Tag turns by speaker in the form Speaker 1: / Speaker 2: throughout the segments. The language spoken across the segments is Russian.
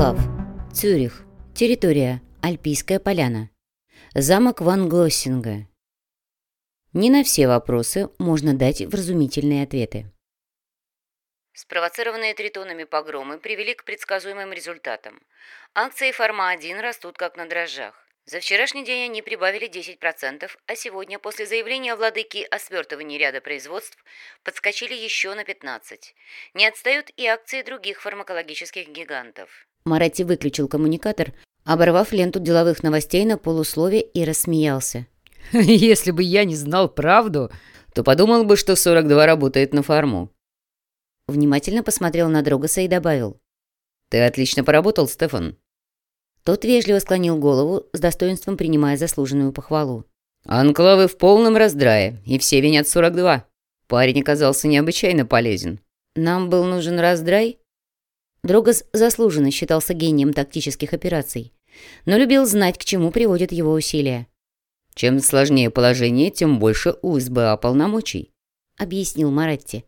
Speaker 1: Анклав. Цюрих. Территория. Альпийская поляна. Замок Ван Глоссинга. Не на все вопросы можно дать вразумительные ответы. Спровоцированные тритонами погромы привели к предсказуемым результатам. Акции Форма-1 растут как на дрожжах. За вчерашний день они прибавили 10%, а сегодня, после заявления владыки о свертывании ряда производств, подскочили еще на 15%. Не отстают и акции других фармакологических гигантов. Маратти выключил коммуникатор, оборвав ленту деловых новостей на полуслове и рассмеялся.
Speaker 2: «Если бы я не знал правду, то подумал бы, что 42 работает на фарму».
Speaker 1: Внимательно посмотрел на Дрогоса и добавил.
Speaker 2: «Ты отлично поработал, Стефан.
Speaker 1: Тот вежливо склонил голову, с достоинством принимая заслуженную похвалу.
Speaker 2: «Анклавы в полном раздрае, и все винят 42. Парень оказался необычайно полезен».
Speaker 1: «Нам был нужен раздрай?» Дрогос заслуженно считался гением тактических операций, но любил знать, к чему приводят его усилия.
Speaker 2: «Чем сложнее положение, тем больше у СБА полномочий», —
Speaker 1: объяснил Маратти.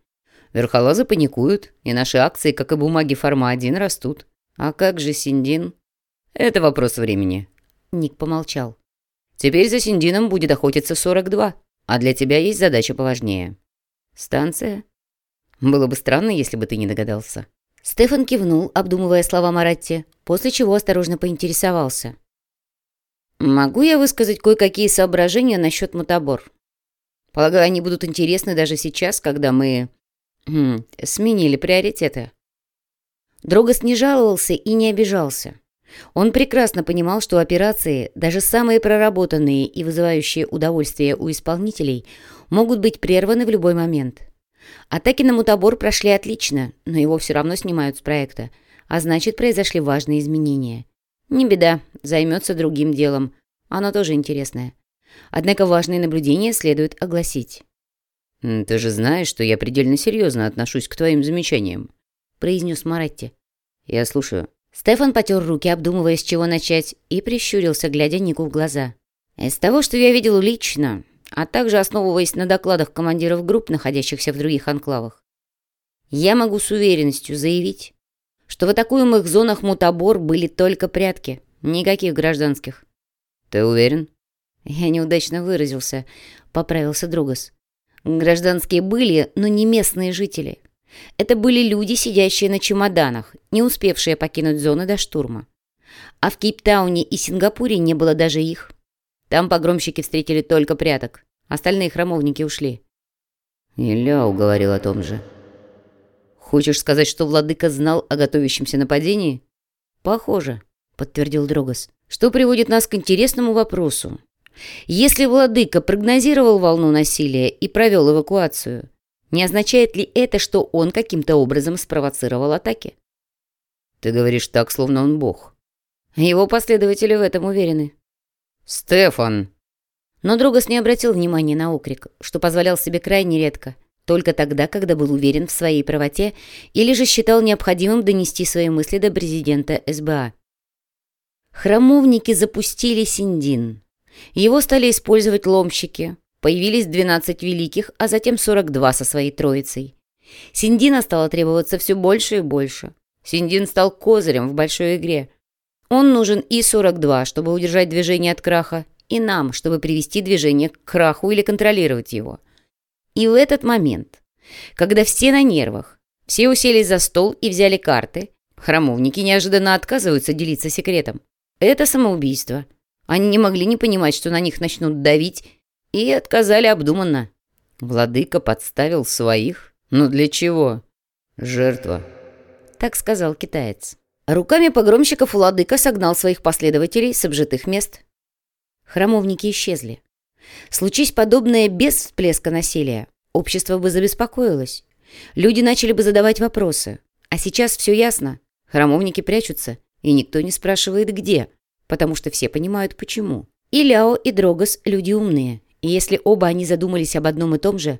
Speaker 2: «Верхолазы паникуют, и наши акции, как и бумаги форма-1, растут. А как же Синдин?» «Это вопрос времени».
Speaker 1: Ник помолчал.
Speaker 2: «Теперь за Синдином будет охотиться 42, а для тебя есть задача поважнее». «Станция?» «Было бы странно, если бы ты не догадался».
Speaker 1: Стефан кивнул, обдумывая слова Маратти, после чего осторожно поинтересовался. «Могу я высказать кое-какие соображения насчет мутабор? Полагаю, они будут интересны даже сейчас, когда мы... Хм, сменили приоритеты». Дрогос не жаловался и не обижался. Он прекрасно понимал, что операции, даже самые проработанные и вызывающие удовольствие у исполнителей, могут быть прерваны в любой момент. Атаки на мутабор прошли отлично, но его все равно снимают с проекта, а значит, произошли важные изменения. Не беда, займется другим делом. Оно тоже интересное. Однако важные наблюдения следует огласить.
Speaker 2: «Ты же знаешь, что я предельно серьезно отношусь к твоим замечаниям», — произнес Маратти. «Я слушаю».
Speaker 1: Стефан потер руки, обдумывая, с чего начать, и прищурился, глядя Нику в глаза. «Из того, что я видел лично, а также основываясь на докладах командиров групп, находящихся в других анклавах, я могу с уверенностью заявить, что в атакуемых зонах мутабор были только прятки, никаких гражданских».
Speaker 2: «Ты уверен?»
Speaker 1: «Я неудачно выразился», — поправился Другас. «Гражданские были, но не местные жители. Это были люди, сидящие на чемоданах, не успевшие покинуть зоны до штурма. А в Кейптауне и Сингапуре не было даже их. Там погромщики встретили только пряток. Остальные храмовники ушли.
Speaker 2: Илья уговорил о том же.
Speaker 1: «Хочешь сказать, что владыка знал о готовящемся нападении?» «Похоже», — подтвердил Дрогос. «Что приводит нас к интересному вопросу. Если владыка прогнозировал волну насилия и провел эвакуацию, не означает ли это, что он каким-то образом спровоцировал атаки?
Speaker 2: Ты говоришь так, словно он бог.
Speaker 1: Его последователи в этом уверены.
Speaker 2: Стефан!
Speaker 1: Но Другос не обратил внимания на окрик, что позволял себе крайне редко, только тогда, когда был уверен в своей правоте или же считал необходимым донести свои мысли до президента СБА. Храмовники запустили Синдин. Его стали использовать ломщики, Появились 12 великих, а затем 42 со своей троицей. Синдина стало требоваться все больше и больше. Синдин стал козырем в большой игре. Он нужен и 42, чтобы удержать движение от краха, и нам, чтобы привести движение к краху или контролировать его. И в этот момент, когда все на нервах, все уселись за стол и взяли карты, храмовники неожиданно отказываются делиться секретом. Это самоубийство. Они не могли не понимать, что на них начнут давить и отказали обдуманно. Владыка подставил своих? Ну для чего? Жертва. Так сказал китаец. Руками погромщиков владыка согнал своих последователей с обжитых мест. Храмовники исчезли. Случись подобное без всплеска насилия, общество бы забеспокоилось. Люди начали бы задавать вопросы. А сейчас все ясно. Храмовники прячутся, и никто не спрашивает, где, потому что все понимают, почему. И Ляо, и Дрогос – люди умные, и если оба они задумались об одном и том же,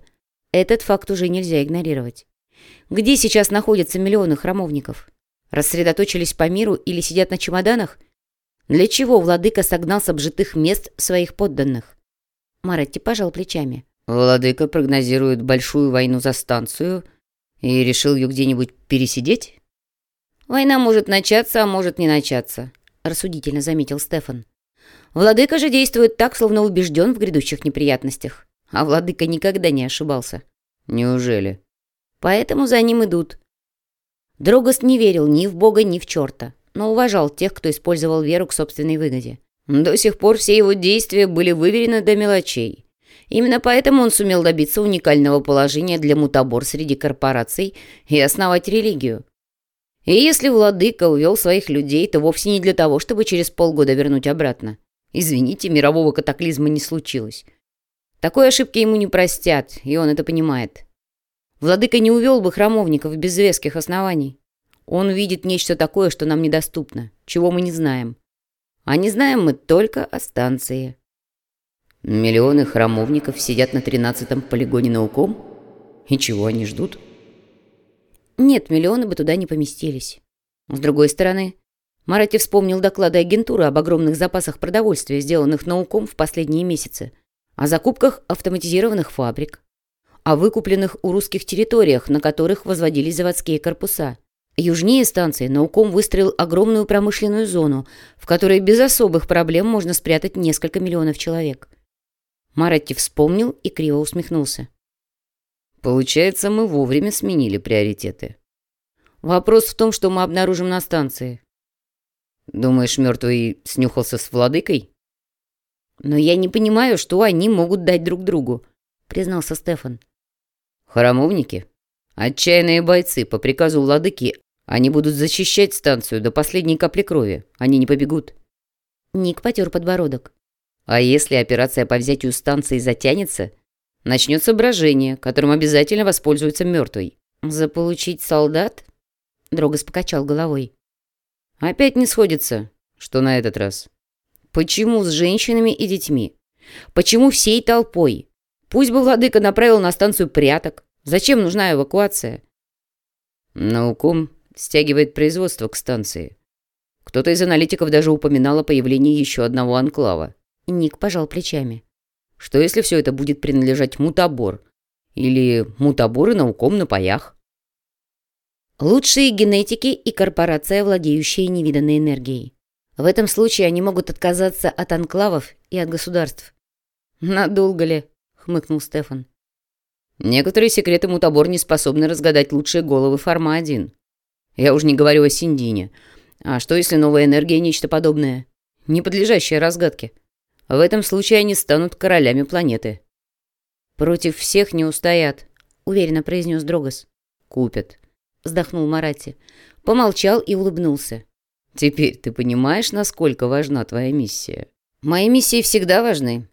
Speaker 1: этот факт уже нельзя игнорировать. Где сейчас находятся миллионы храмовников? Рассредоточились по миру или сидят на чемоданах? Для чего владыка согнал с обжитых мест своих подданных? Маретти пожал плечами.
Speaker 2: Владыка прогнозирует большую войну за станцию и решил ее где-нибудь пересидеть?
Speaker 1: «Война может начаться, а может не начаться», — рассудительно заметил Стефан. «Владыка же действует так, словно убежден в грядущих неприятностях. А владыка никогда не ошибался».
Speaker 2: «Неужели?»
Speaker 1: «Поэтому за ним идут». Дрогост не верил ни в Бога, ни в черта, но уважал тех, кто использовал веру к собственной выгоде. До сих пор все его действия были выверены до мелочей. Именно поэтому он сумел добиться уникального положения для мутабор среди корпораций и основать религию. И если владыка увел своих людей, то вовсе не для того, чтобы через полгода вернуть обратно. Извините, мирового катаклизма не случилось. Такой ошибки ему не простят, и он это понимает. Владыка не увел бы храмовников без веских оснований. Он видит нечто такое, что нам недоступно, чего мы не знаем. А не знаем мы только о станции.
Speaker 2: Миллионы храмовников сидят на тринадцатом полигоне науком? И чего они ждут?
Speaker 1: Нет, миллионы бы туда не поместились. С другой стороны, Марати вспомнил доклады агентуры об огромных запасах продовольствия, сделанных науком в последние месяцы, о закупках автоматизированных фабрик, о выкупленных у русских территориях, на которых возводились заводские корпуса. Южнее станции науком выстроил огромную промышленную зону, в которой без особых проблем можно спрятать несколько миллионов человек. Маратти вспомнил и криво усмехнулся.
Speaker 2: Получается, мы вовремя сменили приоритеты.
Speaker 1: Вопрос в том, что мы обнаружим на станции.
Speaker 2: Думаешь, мертвый снюхался с владыкой?
Speaker 1: Но я не понимаю, что они могут дать друг другу, признался Стефан.
Speaker 2: Храмовники? Отчаянные бойцы по приказу владыки. Они будут защищать станцию до последней капли крови. Они не побегут.
Speaker 1: Ник потер подбородок.
Speaker 2: А если операция по взятию станции затянется, начнется брожение, которым обязательно воспользуется мертвый.
Speaker 1: Заполучить солдат? Дрогос покачал головой.
Speaker 2: Опять не сходится. Что на этот раз?
Speaker 1: Почему с женщинами и детьми? Почему всей толпой? Пусть бы владыка направил на станцию пряток. Зачем нужна эвакуация?
Speaker 2: Науком стягивает производство к станции. Кто-то из аналитиков даже упоминал о появлении еще одного анклава.
Speaker 1: Ник пожал плечами.
Speaker 2: Что если все это будет принадлежать мутабор? Или мутаборы науком на паях?
Speaker 1: Лучшие генетики и корпорация, владеющая невиданной энергией. В этом случае они могут отказаться от анклавов и от государств.
Speaker 2: «Надолго ли?» — хмыкнул Стефан. «Некоторые секреты мутабор не способны разгадать лучшие головы Форма-1. Я уж не говорю о Синдине. А что, если новая энергия — нечто подобное? Не подлежащее разгадке. В этом случае они станут королями планеты.
Speaker 1: «Против всех не устоят», — уверенно произнес Дрогос.
Speaker 2: «Купят», —
Speaker 1: вздохнул Марати. Помолчал и улыбнулся.
Speaker 2: «Теперь ты понимаешь, насколько важна твоя миссия?»
Speaker 1: «Мои миссии всегда важны.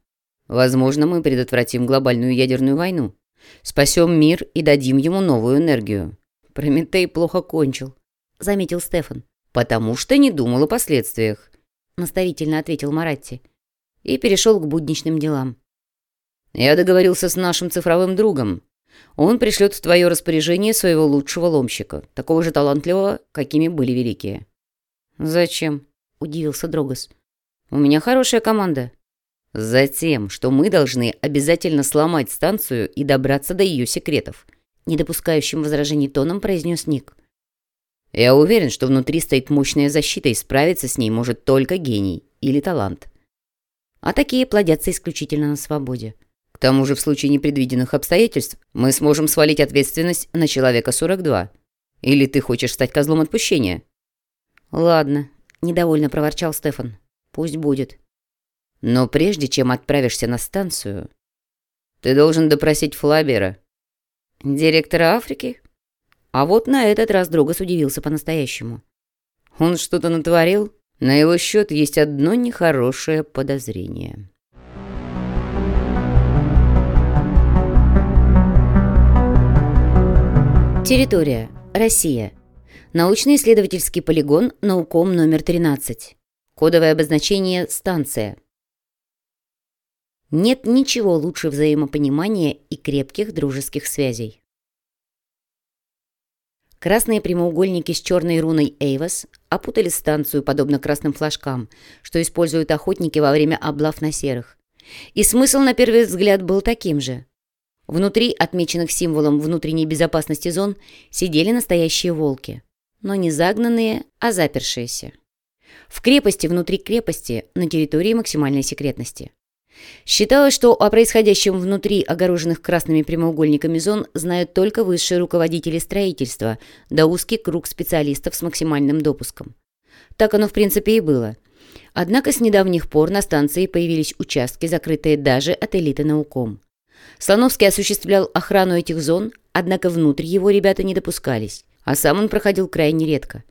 Speaker 2: Возможно, мы предотвратим глобальную ядерную войну. Спасем мир и дадим ему новую энергию».
Speaker 1: «Прометей плохо кончил», — заметил Стефан.
Speaker 2: «Потому что не думал о последствиях», —
Speaker 1: наставительно ответил Маратти и перешел к будничным делам.
Speaker 2: «Я договорился с нашим цифровым другом. Он пришлет в твое распоряжение своего лучшего ломщика, такого же талантливого, какими были великие».
Speaker 1: «Зачем?» – удивился Дрогос. «У меня хорошая команда».
Speaker 2: «Затем, что мы должны обязательно сломать станцию и добраться до ее секретов», –
Speaker 1: недопускающим возражений тоном произнес Ник.
Speaker 2: «Я уверен, что внутри стоит мощная защита, и справиться с ней может только гений или талант
Speaker 1: а такие плодятся исключительно на свободе.
Speaker 2: К тому же в случае непредвиденных обстоятельств мы сможем свалить ответственность на человека 42. Или ты хочешь стать козлом отпущения?
Speaker 1: Ладно, недовольно проворчал Стефан. Пусть будет.
Speaker 2: Но прежде чем отправишься на станцию, ты должен допросить Флабера.
Speaker 1: Директора Африки? А вот на этот раз Другос удивился по-настоящему.
Speaker 2: Он что-то натворил? На его счет есть одно нехорошее подозрение.
Speaker 1: Территория. Россия. Научно-исследовательский полигон «Науком» номер 13. Кодовое обозначение «Станция». Нет ничего лучше взаимопонимания и крепких дружеских связей. Красные прямоугольники с черной руной Эйвас опутали станцию, подобно красным флажкам, что используют охотники во время облав на серых. И смысл, на первый взгляд, был таким же. Внутри, отмеченных символом внутренней безопасности зон, сидели настоящие волки. но не загнанные, а запершиеся. В крепости внутри крепости на территории максимальной секретности. Считалось, что о происходящем внутри огороженных красными прямоугольниками зон знают только высшие руководители строительства, да узкий круг специалистов с максимальным допуском. Так оно в принципе и было. Однако с недавних пор на станции появились участки, закрытые даже от элиты науком. Слоновский осуществлял охрану этих зон, однако внутрь его ребята не допускались, а сам он проходил крайне редко.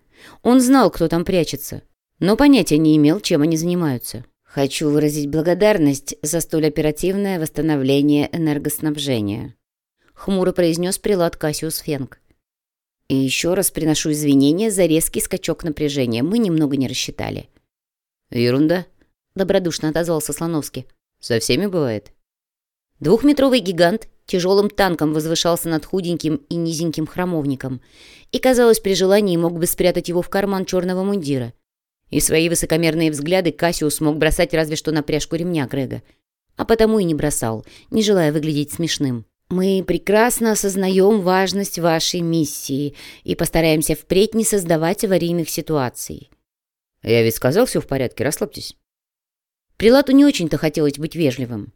Speaker 1: Он знал, кто там прячется, но понятия не имел, чем они занимаются. Хочу выразить благодарность за столь оперативное восстановление энергоснабжения. Хмуро произнес прилад Кассиус Фенг. И еще раз приношу извинения за резкий скачок напряжения. Мы немного не рассчитали.
Speaker 2: Ерунда.
Speaker 1: Добродушно отозвался Слоновский.
Speaker 2: Со всеми бывает.
Speaker 1: Двухметровый гигант тяжелым танком возвышался над худеньким и низеньким храмовником и, казалось, при желании мог бы спрятать его в карман черного мундира. И свои высокомерные взгляды Кассиус мог бросать разве что на пряжку ремня Грега. А потому и не бросал, не желая выглядеть смешным. «Мы прекрасно осознаем важность вашей миссии и постараемся впредь не создавать аварийных ситуаций».
Speaker 2: «Я ведь сказал, все в порядке, расслабьтесь».
Speaker 1: Прилату не очень-то хотелось быть вежливым.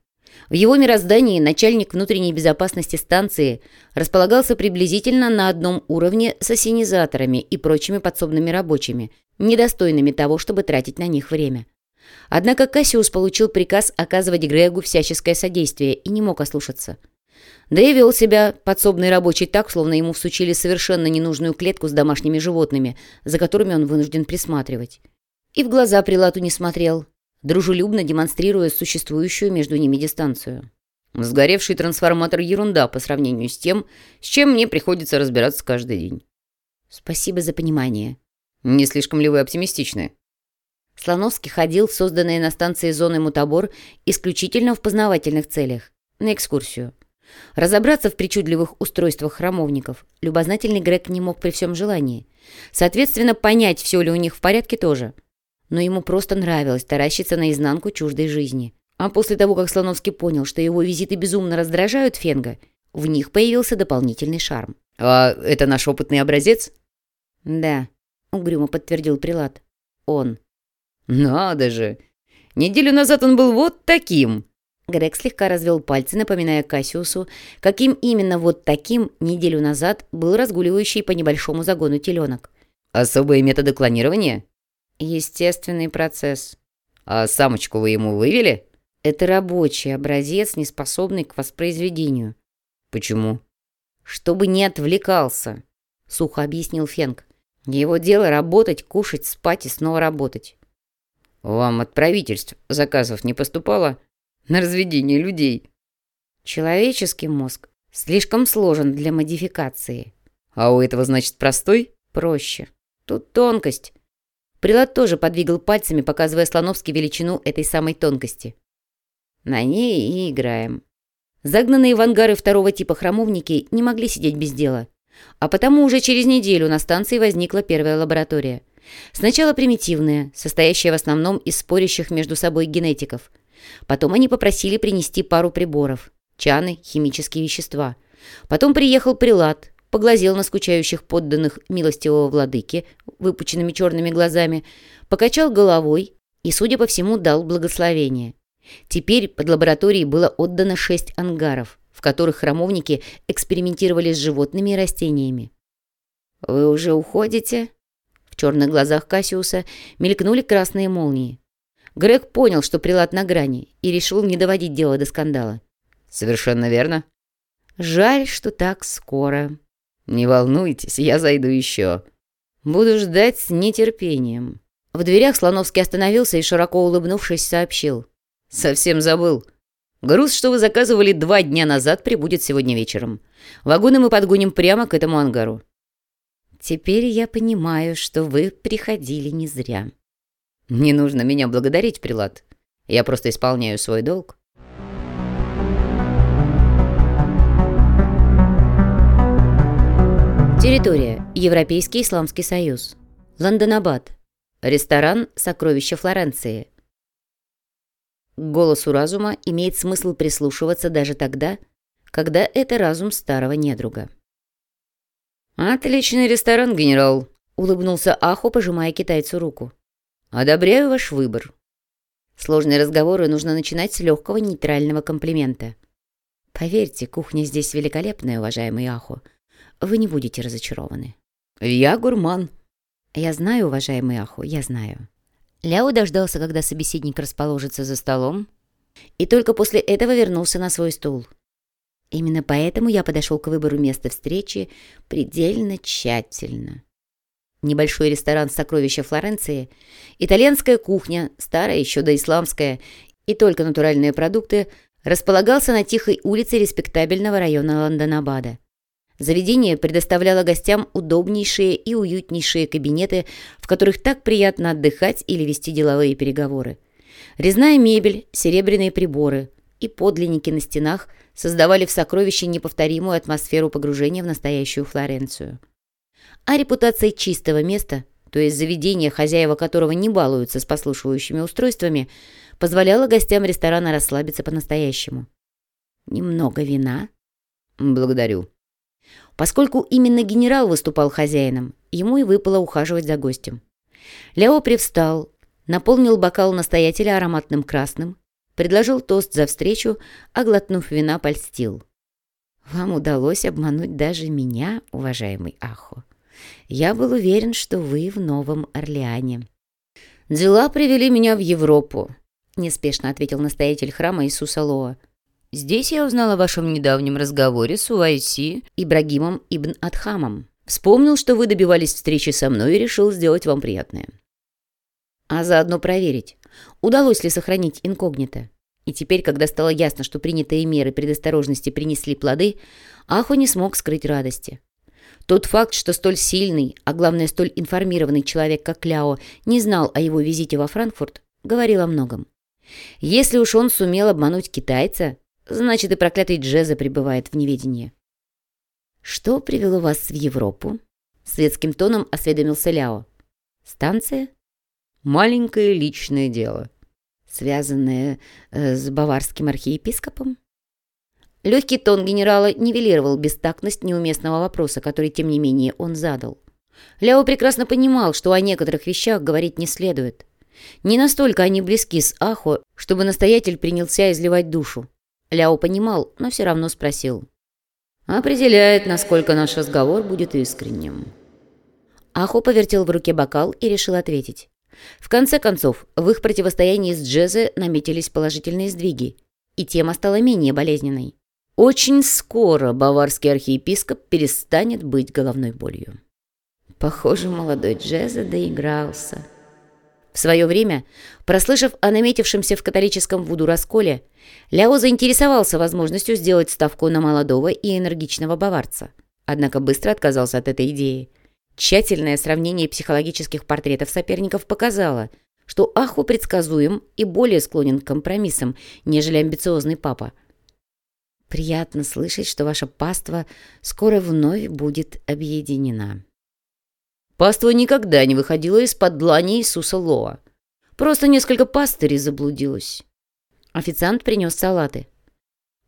Speaker 1: В его мироздании начальник внутренней безопасности станции располагался приблизительно на одном уровне с осенизаторами и прочими подсобными рабочими, недостойными того, чтобы тратить на них время. Однако Кассиус получил приказ оказывать Грегу всяческое содействие и не мог ослушаться. Да и вел себя подсобный рабочий так, словно ему всучили совершенно ненужную клетку с домашними животными, за которыми он вынужден присматривать. И в глаза Прилату не смотрел, дружелюбно демонстрируя существующую между ними дистанцию.
Speaker 2: Сгоревший трансформатор – ерунда по сравнению с тем, с чем мне приходится разбираться каждый день.
Speaker 1: Спасибо за понимание.
Speaker 2: Не слишком ли вы оптимистичны?
Speaker 1: Слоновский ходил в созданные на станции зоны Мутабор исключительно в познавательных целях, на экскурсию. Разобраться в причудливых устройствах храмовников любознательный Грег не мог при всем желании. Соответственно, понять, все ли у них в порядке тоже – но ему просто нравилось таращиться наизнанку чуждой жизни. А после того, как Слоновский понял, что его визиты безумно раздражают Фенга, в них появился дополнительный шарм.
Speaker 2: «А это наш опытный образец?»
Speaker 1: «Да», — угрюмо подтвердил Прилад. «Он».
Speaker 2: «Надо же! Неделю назад он был вот таким!»
Speaker 1: Грег слегка развел пальцы, напоминая Кассиусу, каким именно вот таким неделю назад был разгуливающий по небольшому загону теленок.
Speaker 2: «Особые методы клонирования?»
Speaker 1: Естественный процесс.
Speaker 2: А самочку вы ему вывели?
Speaker 1: Это рабочий образец, не способный к воспроизведению.
Speaker 2: Почему?
Speaker 1: Чтобы не отвлекался, сухо объяснил Фенк. Его дело работать, кушать, спать и снова работать.
Speaker 2: Вам от правительств заказов не поступало на разведение людей?
Speaker 1: Человеческий мозг слишком сложен для модификации.
Speaker 2: А у этого, значит, простой?
Speaker 1: Проще. Тут тонкость. Прилад тоже подвигал пальцами, показывая Слоновски величину этой самой тонкости. На ней и играем. Загнанные в ангары второго типа храмовники не могли сидеть без дела. А потому уже через неделю на станции возникла первая лаборатория. Сначала примитивная, состоящая в основном из спорящих между собой генетиков. Потом они попросили принести пару приборов. Чаны, химические вещества. Потом приехал прилад, поглазел на скучающих подданных милостивого владыки выпученными черными глазами, покачал головой и, судя по всему, дал благословение. Теперь под лабораторией было отдано шесть ангаров, в которых храмовники экспериментировали с животными и растениями. «Вы уже уходите?» В черных глазах Кассиуса мелькнули красные молнии. Грег понял, что прилад на грани, и решил не доводить дело до скандала.
Speaker 2: «Совершенно верно».
Speaker 1: «Жаль, что так скоро»,
Speaker 2: «Не волнуйтесь, я зайду еще.
Speaker 1: Буду ждать с нетерпением». В дверях Слоновский остановился и, широко улыбнувшись, сообщил.
Speaker 2: «Совсем забыл. Груз, что вы заказывали два дня назад, прибудет сегодня вечером. Вагоны мы подгоним прямо к этому ангару».
Speaker 1: «Теперь я понимаю, что вы приходили не зря».
Speaker 2: «Не нужно меня благодарить, Прилад. Я просто исполняю свой долг».
Speaker 1: Территория. Европейский Исламский Союз. Лондонабад. Ресторан «Сокровища Флоренции». К голосу разума имеет смысл прислушиваться даже тогда, когда это разум старого недруга.
Speaker 2: «Отличный ресторан, генерал», —
Speaker 1: улыбнулся Ахо, пожимая китайцу руку.
Speaker 2: «Одобряю ваш выбор».
Speaker 1: Сложные разговоры нужно начинать с легкого нейтрального комплимента. Поверьте, кухня здесь великолепная, уважаемый Ахо. Вы не будете разочарованы.
Speaker 2: Я гурман.
Speaker 1: Я знаю, уважаемый Ахо, я знаю. Ляо дождался, когда собеседник расположится за столом, и только после этого вернулся на свой стул. Именно поэтому я подошел к выбору места встречи предельно тщательно. Небольшой ресторан «Сокровища Флоренции», итальянская кухня, старая еще доисламская, и только натуральные продукты, располагался на тихой улице респектабельного района Лондонабада. Заведение предоставляло гостям удобнейшие и уютнейшие кабинеты, в которых так приятно отдыхать или вести деловые переговоры. Резная мебель, серебряные приборы и подлинники на стенах создавали в сокровище неповторимую атмосферу погружения в настоящую Флоренцию. А репутация чистого места, то есть заведения, хозяева которого не балуются с послушивающими устройствами, позволяла гостям ресторана расслабиться по-настоящему. «Немного вина?»
Speaker 2: «Благодарю».
Speaker 1: Поскольку именно генерал выступал хозяином, ему и выпало ухаживать за гостем. Ляо привстал, наполнил бокал настоятеля ароматным красным, предложил тост за встречу, а глотнув вина, польстил. «Вам удалось обмануть даже меня, уважаемый Ахо. Я был уверен, что вы в Новом Орлеане».
Speaker 2: «Дела привели меня в Европу», —
Speaker 1: неспешно ответил настоятель храма Иисуса Лоа.
Speaker 2: «Здесь я узнал о вашем недавнем разговоре с Уайси
Speaker 1: Ибрагимом Ибн Адхамом.
Speaker 2: Вспомнил, что вы добивались встречи со мной и решил сделать вам приятное
Speaker 1: а заодно проверить, удалось ли сохранить инкогнито. И теперь, когда стало ясно, что принятые меры предосторожности принесли плоды, Аху не смог скрыть радости. Тот факт, что столь сильный, а главное столь информированный человек, как Ляо, не знал о его визите во Франкфурт, говорил о многом. Если уж он сумел обмануть китайца, значит и проклятый Джеза пребывает в неведении. «Что привело вас в Европу?» Светским тоном осведомился Ляо. «Станция?»
Speaker 2: Маленькое личное дело.
Speaker 1: Связанное э, с баварским архиепископом? Легкий тон генерала нивелировал бестактность неуместного вопроса, который, тем не менее, он задал. Ляо прекрасно понимал, что о некоторых вещах говорить не следует. Не настолько они близки с Ахо, чтобы настоятель принялся изливать душу. Ляо понимал, но все равно спросил.
Speaker 2: «Определяет, насколько наш разговор будет искренним».
Speaker 1: Ахо повертел в руке бокал и решил ответить. В конце концов, в их противостоянии с Джезе наметились положительные сдвиги, и тема стала менее болезненной. Очень скоро баварский архиепископ перестанет быть головной болью. Похоже, молодой Джезе доигрался. В свое время, прослышав о наметившемся в католическом Вуду расколе, Ляо заинтересовался возможностью сделать ставку на молодого и энергичного баварца. Однако быстро отказался от этой идеи – Тщательное сравнение психологических портретов соперников показало, что Аху предсказуем и более склонен к компромиссам, нежели амбициозный папа. Приятно слышать, что ваша паства скоро вновь будет объединена.
Speaker 2: Паства никогда не выходила из-под длани Иисуса Лоа. Просто несколько пастырей заблудилось.
Speaker 1: Официант принес салаты.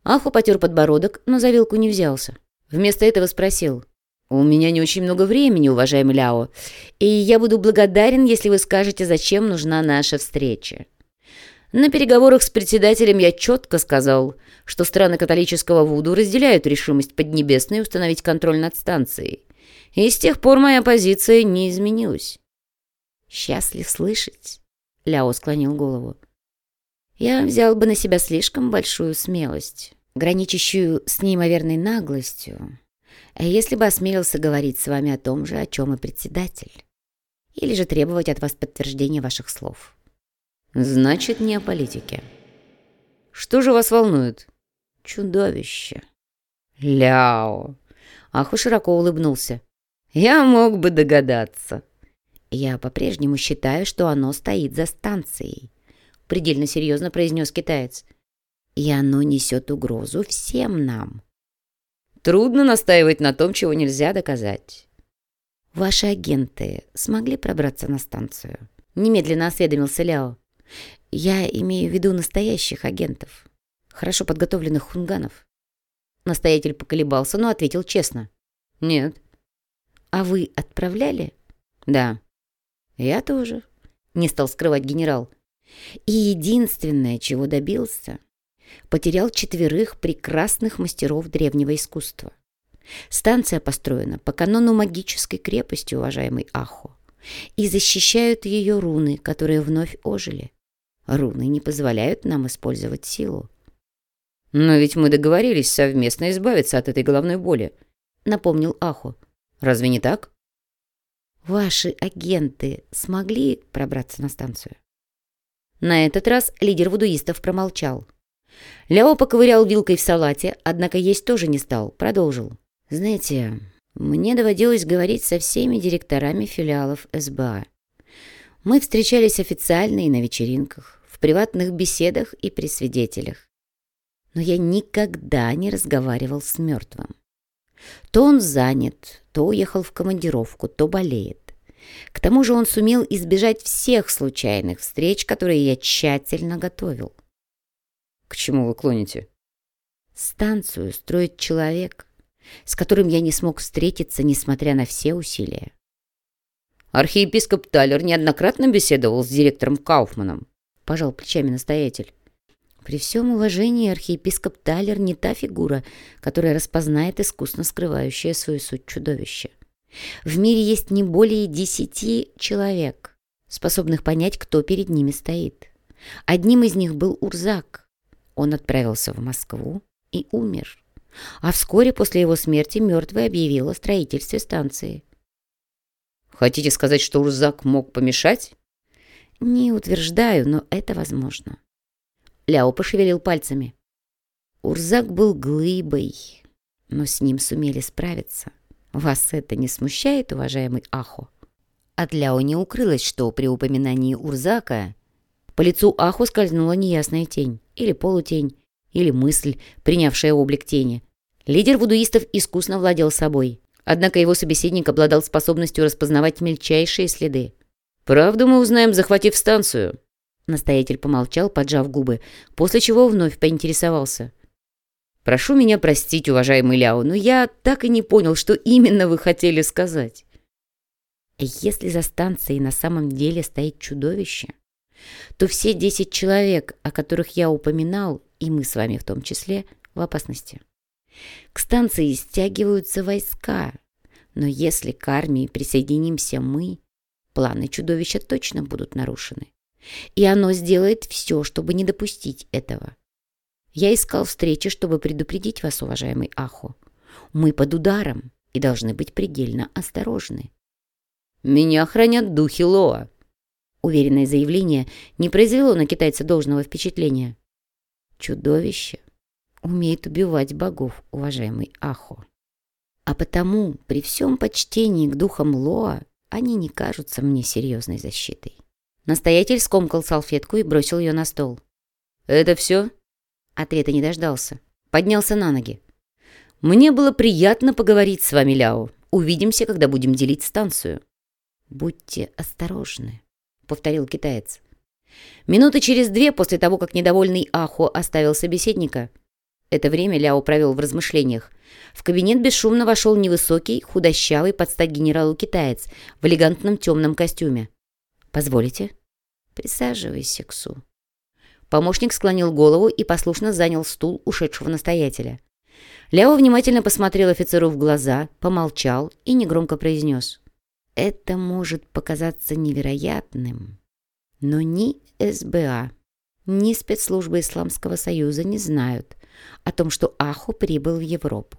Speaker 1: Аху потер подбородок, но за вилку не взялся. Вместо этого спросил.
Speaker 2: «У меня не очень много времени, уважаемый Ляо,
Speaker 1: и я буду благодарен, если вы скажете, зачем нужна наша встреча».
Speaker 2: На переговорах с председателем я четко сказал, что страны католического Вуду разделяют решимость Поднебесной установить контроль над станцией. И с тех пор моя позиция не изменилась.
Speaker 1: «Счастлив слышать», — Ляо склонил голову. «Я взял бы на себя слишком большую смелость, граничащую с неимоверной наглостью, а если бы осмелился говорить с вами о том же, о чем и председатель? Или же требовать от вас подтверждения ваших слов?
Speaker 2: Значит, не о политике. Что же вас волнует?
Speaker 1: Чудовище.
Speaker 2: Ляо.
Speaker 1: Аху широко улыбнулся.
Speaker 2: Я мог бы догадаться.
Speaker 1: Я по-прежнему считаю, что оно стоит за станцией. Предельно серьезно произнес китаец. И оно несет угрозу всем нам.
Speaker 2: Трудно настаивать на том, чего нельзя доказать.
Speaker 1: Ваши агенты смогли пробраться на станцию? Немедленно осведомился Ляо. Я имею в виду настоящих агентов. Хорошо подготовленных хунганов. Настоятель поколебался, но ответил честно.
Speaker 2: Нет.
Speaker 1: А вы отправляли?
Speaker 2: Да.
Speaker 1: Я тоже, не стал скрывать генерал. И единственное, чего добился, потерял четверых прекрасных мастеров древнего искусства. Станция построена по канону магической крепости, уважаемый Ахо, и защищают ее руны, которые вновь ожили. Руны не позволяют нам использовать силу.
Speaker 2: «Но ведь мы договорились совместно избавиться от этой головной боли», —
Speaker 1: напомнил Ахо.
Speaker 2: «Разве не так?»
Speaker 1: «Ваши агенты смогли пробраться на станцию?» На этот раз лидер вудуистов промолчал. Ляо поковырял вилкой в салате, однако есть тоже не стал, продолжил. «Знаете, мне доводилось говорить со всеми директорами филиалов СБА. Мы встречались официально и на вечеринках, в приватных беседах и при свидетелях. Но я никогда не разговаривал с мертвым. То он занят, то уехал в командировку, то болеет. К тому же он сумел избежать всех случайных встреч, которые я тщательно готовил.
Speaker 2: К чему вы клоните?
Speaker 1: Станцию строит человек, с которым я не смог встретиться, несмотря на все усилия.
Speaker 2: Архиепископ Талер неоднократно беседовал с директором Кауфманом, пожал плечами настоятель.
Speaker 1: При всем уважении архиепископ Талер не та фигура, которая распознает искусно скрывающее свою суть чудовище. В мире есть не более десяти человек, способных понять, кто перед ними стоит. Одним из них был Урзак. Он отправился в Москву и умер. А вскоре после его смерти мертвый объявил о строительстве станции.
Speaker 2: Хотите сказать, что Урзак мог помешать?
Speaker 1: Не утверждаю, но это возможно. Ляо пошевелил пальцами. Урзак был глыбой, но с ним сумели справиться. Вас это не смущает, уважаемый Ахо? От Ляо не укрылось, что при упоминании Урзака по лицу Аху скользнула неясная тень, или полутень, или мысль, принявшая облик тени. Лидер вудуистов искусно владел собой. Однако его собеседник обладал способностью распознавать мельчайшие следы.
Speaker 2: «Правду мы узнаем, захватив станцию».
Speaker 1: Настоятель помолчал, поджав губы, после чего вновь поинтересовался.
Speaker 2: «Прошу меня простить, уважаемый Ляо, но я так и не понял, что именно вы хотели сказать».
Speaker 1: «Если за станцией на самом деле стоит чудовище, то все десять человек, о которых я упоминал, и мы с вами в том числе, в опасности. К станции стягиваются войска, но если к армии присоединимся мы, планы чудовища точно будут нарушены. И оно сделает все, чтобы не допустить этого. Я искал встречи, чтобы предупредить вас, уважаемый Ахо. Мы под ударом и должны быть предельно осторожны.
Speaker 2: «Меня хранят духи Лоа»,
Speaker 1: Уверенное заявление не произвело на китайца должного впечатления. Чудовище умеет убивать богов, уважаемый Ахо. А потому, при всем почтении к духам Лоа, они не кажутся мне серьезной защитой. Настоятель скомкал салфетку и бросил ее на стол.
Speaker 2: «Это все?»
Speaker 1: Ответа не дождался. Поднялся на ноги.
Speaker 2: «Мне было приятно поговорить с вами, Ляо. Увидимся, когда будем делить станцию».
Speaker 1: «Будьте осторожны», — повторил китаец. Минуты через две после того, как недовольный Ахо оставил собеседника, это время Ляо провел в размышлениях. В кабинет бесшумно вошел невысокий, худощавый, под стать генералу китаец в элегантном темном костюме. «Позволите?» «Присаживайся, Ксу». Помощник склонил голову и послушно занял стул ушедшего настоятеля. Ляо внимательно посмотрел офицеру в глаза, помолчал и негромко произнес. «Это может показаться невероятным, но ни СБА, ни спецслужбы Исламского Союза не знают, о том, что Аху прибыл в Европу.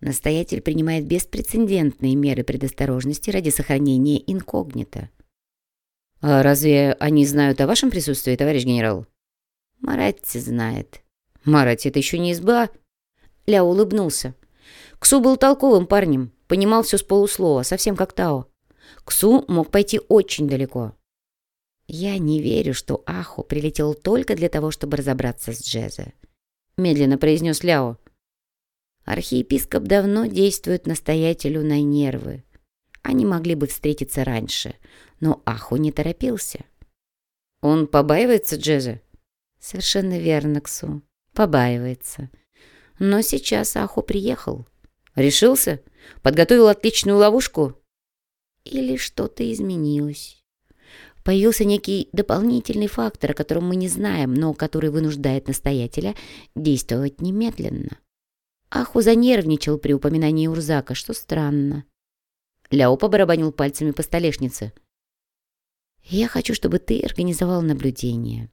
Speaker 1: Настоятель принимает беспрецедентные меры предосторожности ради сохранения инкогнито.
Speaker 2: «А разве они знают о вашем присутствии, товарищ генерал?»
Speaker 1: «Маратти знает».
Speaker 2: «Маратти, это еще не изба?»
Speaker 1: Ля улыбнулся. Ксу был толковым парнем, понимал все с полуслова, совсем как Тао. Ксу мог пойти очень далеко. Я не верю, что Аху прилетел только для того, чтобы разобраться с Джезе медленно произнес Ляо. Архиепископ давно действует настоятелю на нервы. Они могли бы встретиться раньше, но Аху не торопился.
Speaker 2: Он побаивается Джеза?
Speaker 1: Совершенно верно, Ксу. Побаивается. Но сейчас Аху приехал.
Speaker 2: Решился? Подготовил отличную ловушку?
Speaker 1: Или что-то изменилось? Появился некий дополнительный фактор, о котором мы не знаем, но который вынуждает настоятеля действовать немедленно. Аху занервничал при упоминании Урзака, что странно.
Speaker 2: Ляо побарабанил пальцами по столешнице.
Speaker 1: «Я хочу, чтобы ты организовал наблюдение.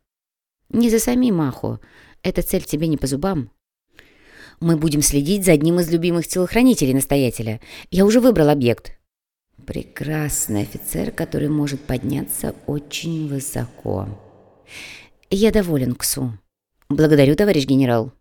Speaker 1: Не за самим Аху. Эта цель тебе не по зубам. Мы будем следить за одним из любимых телохранителей настоятеля. Я уже выбрал объект. Прекрасный офицер, который может подняться очень высоко. Я доволен, Ксу.
Speaker 2: Благодарю, товарищ генерал.